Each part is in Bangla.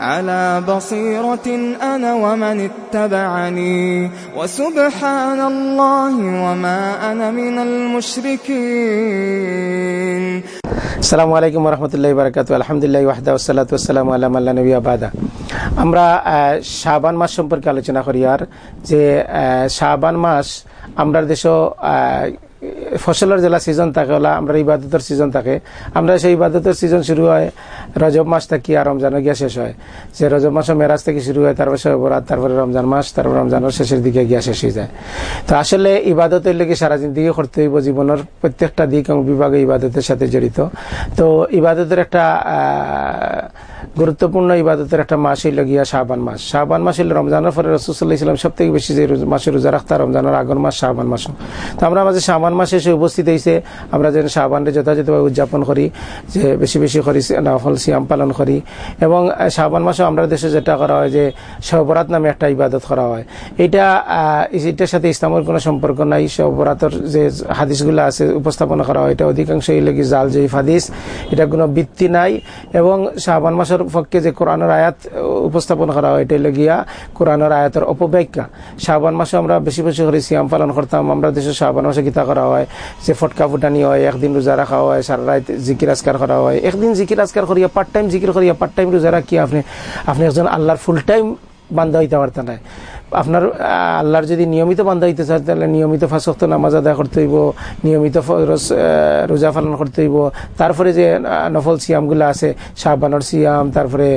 على بصيرة أنا ومن اتبعني وسبحان الله وما أنا من المشركين আসসালামু আলাইকুম রহমতুল্লাহ বারকাত আলহামদুলিল্লাহ ওয়াহদা ওসালাত ওসালাম আল্লাহ আল্লাহ নবী আবাদা আমরা আহ, শাবান মাস সম্পর্কে আলোচনা করি আর যে আহ, শাবান মাস আমরা দেশ ফসলের জেলা সিজন থাকে, ওলা আমরা ইবাদতের সিজন থাকে। আমরা সেই ইবাদতের সিজন শুরু হয় রজব মাস থেকে আর রমজানও গিয়া শেষ হয়। যে রজব মাসও মেরাজ থেকে শুরু হয়, তারপরে সবরাত তারপরে রমজান মাস, তারপরে রমজানের শেষের দিকে গিয়া শেষ হয়ে যায়। তো আসলে ইবাদতের লেগে সারা জিন্দিগি করতে হইব জীবনের প্রত্যেকটা দিক এবং বিভাগে ইবাদতের সাথে জড়িত। তো ইবাদতের একটা গুরুত্বপূর্ণ ইবাদতের একটা মাস হইল গিয়া শাহবান মাস। শাহবান মাস হইল রমজানের পরে রসুল্লাহ ইসলাম সব থেকে বেশি যে মাসে রোজা রাখতা রমজানের আগর মাস শাহবান মাস। তো আমরা মাঝে শাহবান মাসে এসে উপস্থিত হয়েছে আমরা যেন শাহবানরে যথাযথভাবে উদযাপন করি, যে বেশি বেশি করি নফল সিয়াম পালন করি। এবং শাহবান মাসে আমরা দেশে যেটা করা হয় যে সবরাত নামে একটা ইবাদত করা হয়। এটা এটার সাথে ইসলামের কোনো সম্পর্ক নাই। সবরাতের যে হাদিসগুলো আছে উপস্থাপনা করা হয়, এটা অধিকাংশই লেগে জাল জয়ীফ হাদিস। এটা কোনো ভিত্তি নাই। এবং শাহবান মাসের পক্ষে যে কোরআনের আয়াত উপস্থাপন করা হয় এটা গিয়া কোরআনের আয়াতের অপব্যাখ্যা। শাহবান মাসে আমরা বেশি বেশি করে সিয়াম পালন করতাম। আমরা দেশে শাহবান মাসে গীতা করা হয়, যে ফটকা ফুটানি হয়, একদিন রোজা রাখা হয়, সারা রাত জিকির আজকার করা হয়। একদিন জিকির আজকার করিয়া পার্ট টাইম জিকির করিয়া পার্ট টাইম রোজা রাখিয়া আপনি। আপনি একজন আল্লাহর ফুল টাইম বান্ধা হইতে পারতেন না। আপনার আল্লাহর যদি নিয়মিত বান্ধা হইতে চান তাহলে নিয়মিত ফাঁসক্ত নামাজ আদায় করতে হইব, নিয়মিত রোজা পালন করতে হইব। তারপরে যে নফল সিয়ামগুলো আছে শাহবানোর সিয়াম, তারপরে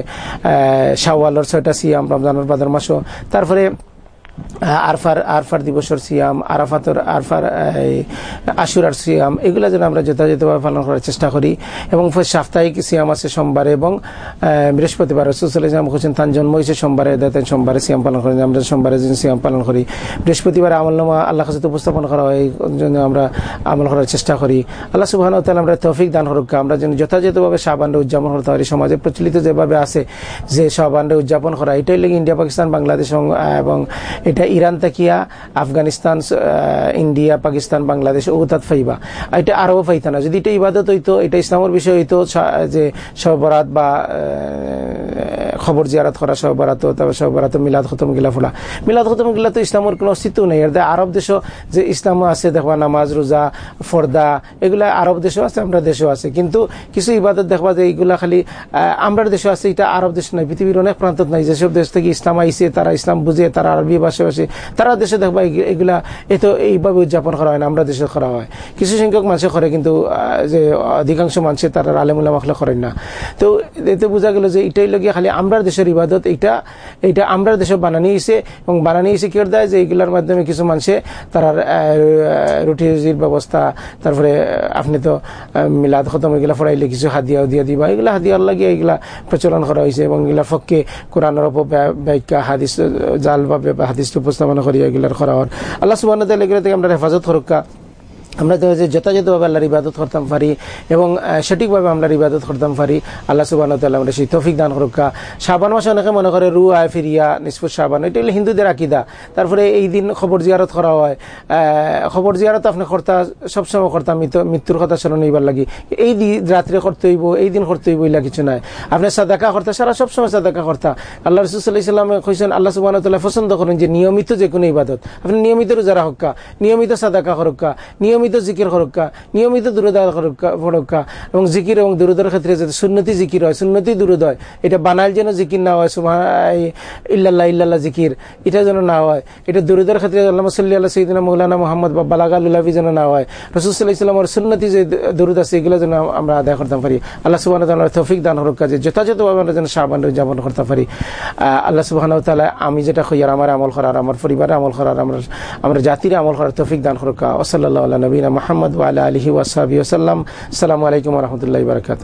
শাহওয়ালর ছয়টা সিয়াম, রমজানর বাদর মাসও, তারপরে আরফার আরফার দিবসের সিয়াম, আরাফাতর, আরফার আশুরার সিয়াম, এগুলো যেন আমরা যথাযথভাবে পালন করার চেষ্টা করি। এবং সাপ্তাহিক সিয়াম আছে সোমবারে এবং বৃহস্পতিবার রসুল ইসলাম হোসেন তান জন্ম হয়েছে সোমবারে দেন সোমবারে সিয়াম পালন করি আমরা সোমবারে দিন সিয়াম পালন করি, বৃহস্পতিবার আমলনামা আল্লাহ কাছে উপস্থাপন করা হয়, এই জন্য আমরা আমল করার চেষ্টা করি। আল্লাহ সুবাহ আমরা তৌফিক দান হরক্কা আমরা যেন যথাযথভাবে সাবানটা উদযাপন করতে পারি। সমাজে প্রচলিত যেভাবে আছে, যে সাবানটা উদযাপন করা, এটাই লেগে ইন্ডিয়া, পাকিস্তান, বাংলাদেশ এবং এটা ইরান তাকিয়া আফগানিস্তান ইন্ডিয়া, পাকিস্তান, বাংলাদেশ ও তাত ফাইবা এটা আরও ফাইতানা। যদি এটা ইবাদত হইতো, এটা ইসলামের বিষয় হইতো যে সবরাত বা খবর জিয়ারাত করা সবরাত তারপর সবরাত মিলাদ খতম গিলা ফোলা। মিলাদ খতম গিলা তো ইসলামের কোনো অস্তিত্ব নেই। আর আরব দেশও যে ইসলাম আছে দেখবা নামাজ রোজা ফর্দা এগুলা আরব দেশও আছে আমরা দেশও আছে। কিন্তু কিছু ইবাদত দেখবা যে এইগুলা খালি আহ, আমরার দেশও আছে এটা আরব দেশ নাই পৃথিবীর অনেক প্রান্তত নাই। যেসব দেশ থেকে ইসলাম আইছে তারা ইসলাম বুঝে তারা আরবি ভাষাভাষী তারা দেশে দেখবা এগু- এগুলা এতো এইভাবে উদযাপন করা হয় না আমরা দেশে করা হয়। কিছু সংখ্যক মানুষে করে কিন্তু যে অধিকাংশ মানুষে তারা আলেমুল্লাহ মাখলে করেন না। তো এতে বোঝা গেল যে এটাই লগিয়ে খালি আমরার দেশের ইবাদত এটা এটা আমরা দেশে বানানি হয়েছে এবং বানানি হয়েছে কি দেয় যে এইগুলোর মাধ্যমে কিছু মানুষে তারা রুটি রুজির ব্যবস্থা তারপরে আপনি তো মিলাদ খতম এগুলা ফরাইলে কিছু হাদিয়া উদিয়া দিবা এগুলা হাদিয়ার লাগিয়ে এগুলা প্রচলন করা হয়েছে এবং এগুলার পক্ষে কোরআনের অপব্যাখ্যা হাদিস আহ, জাল বা হাদিস উপস্থাপনা করিয়া এগুলার করা হওয়ার আল্লাহ সুবাহ এগুলো থেকে আমরা হেফাজত করুকা আমরা তো যে যথাযথভাবে আল্লাহর ইবাদত করতাম পারি এবং সঠিকভাবে আল্লাহর ইবাদত করতাম পারি, আল্লাহ সুবাহ আমরা সেই তৌফিক দান করুকা। শাবান মাসে অনেকে মনে করে রু আয় ফিরিয়া নিষ্পুর শাবান, এটা হলো হিন্দুদের আকিদা। তারপরে এই দিন খবর জিয়ারত করা হয়। খবর জিয়ারত আপনি কর্তা, সবসময় করতাম মৃত- মৃত্যুর কথা স্মরণ হইবার লাগি। এই দিন রাত্রে করতে হইব, এই দিন করতে হইব ইলা কিছু নাই। আপনি সাদাকা কর্তা, সারা সবসময় সাদাকা কর্তা। আল্লাহ রসুল্লাহ ইসলামে কইছেন, আল্লাহ সুবাহ পছন্দ করেন যে নিয়মিত যে কোনো ইবাদত। আপনি নিয়মিত রোজা রাখা নিয়মিত সাদাকা করক্কা নিয়মিত জিকির করক্কা নিয়মিত দূরদা করক্কা এবং জিকির এবং দূরদার ক্ষেত্রে যাতে সুন্নতি জিকির হয়, সুন্নতি দূরদ হয়, এটা বানাইল যেন জিকির না হয় সুমা ইল্লাল্লাহ ইল্লাল্লাহ জিকির, এটা যেন না হয়, এটা দূরদার ক্ষেত্রে আল্লাহ সাল্লি আল্লাহ সঈদিনা মৌলানা মোহাম্মদ বা বালাগা লুলাভি যেন না হয় রসুল্লাহ ইসলামের সুন্নতি যে দূরদ আছে, এগুলো যেন আমরা আদায় করতে পারি। আল্লাহ সুবাহ তৌফিক দান হরক্কা যে যথাযথভাবে আমরা যেন সাবান উদযাপন করতে পারি। আল্লাহ সুবাহ তালা আমি যেটা কই আর আমার আমল করার, আমার পরিবারের আমল করার, আমরা আমরা জাতির আমল করার তৌফিক দান হরক্কা ওসল্লাহ নবীনা মোহাম্মদ ওয়ালা আলহি ওয়াসাবি ওসাল্লাম সালামু আলাইকুম রহমতুল্লাহ বারকাত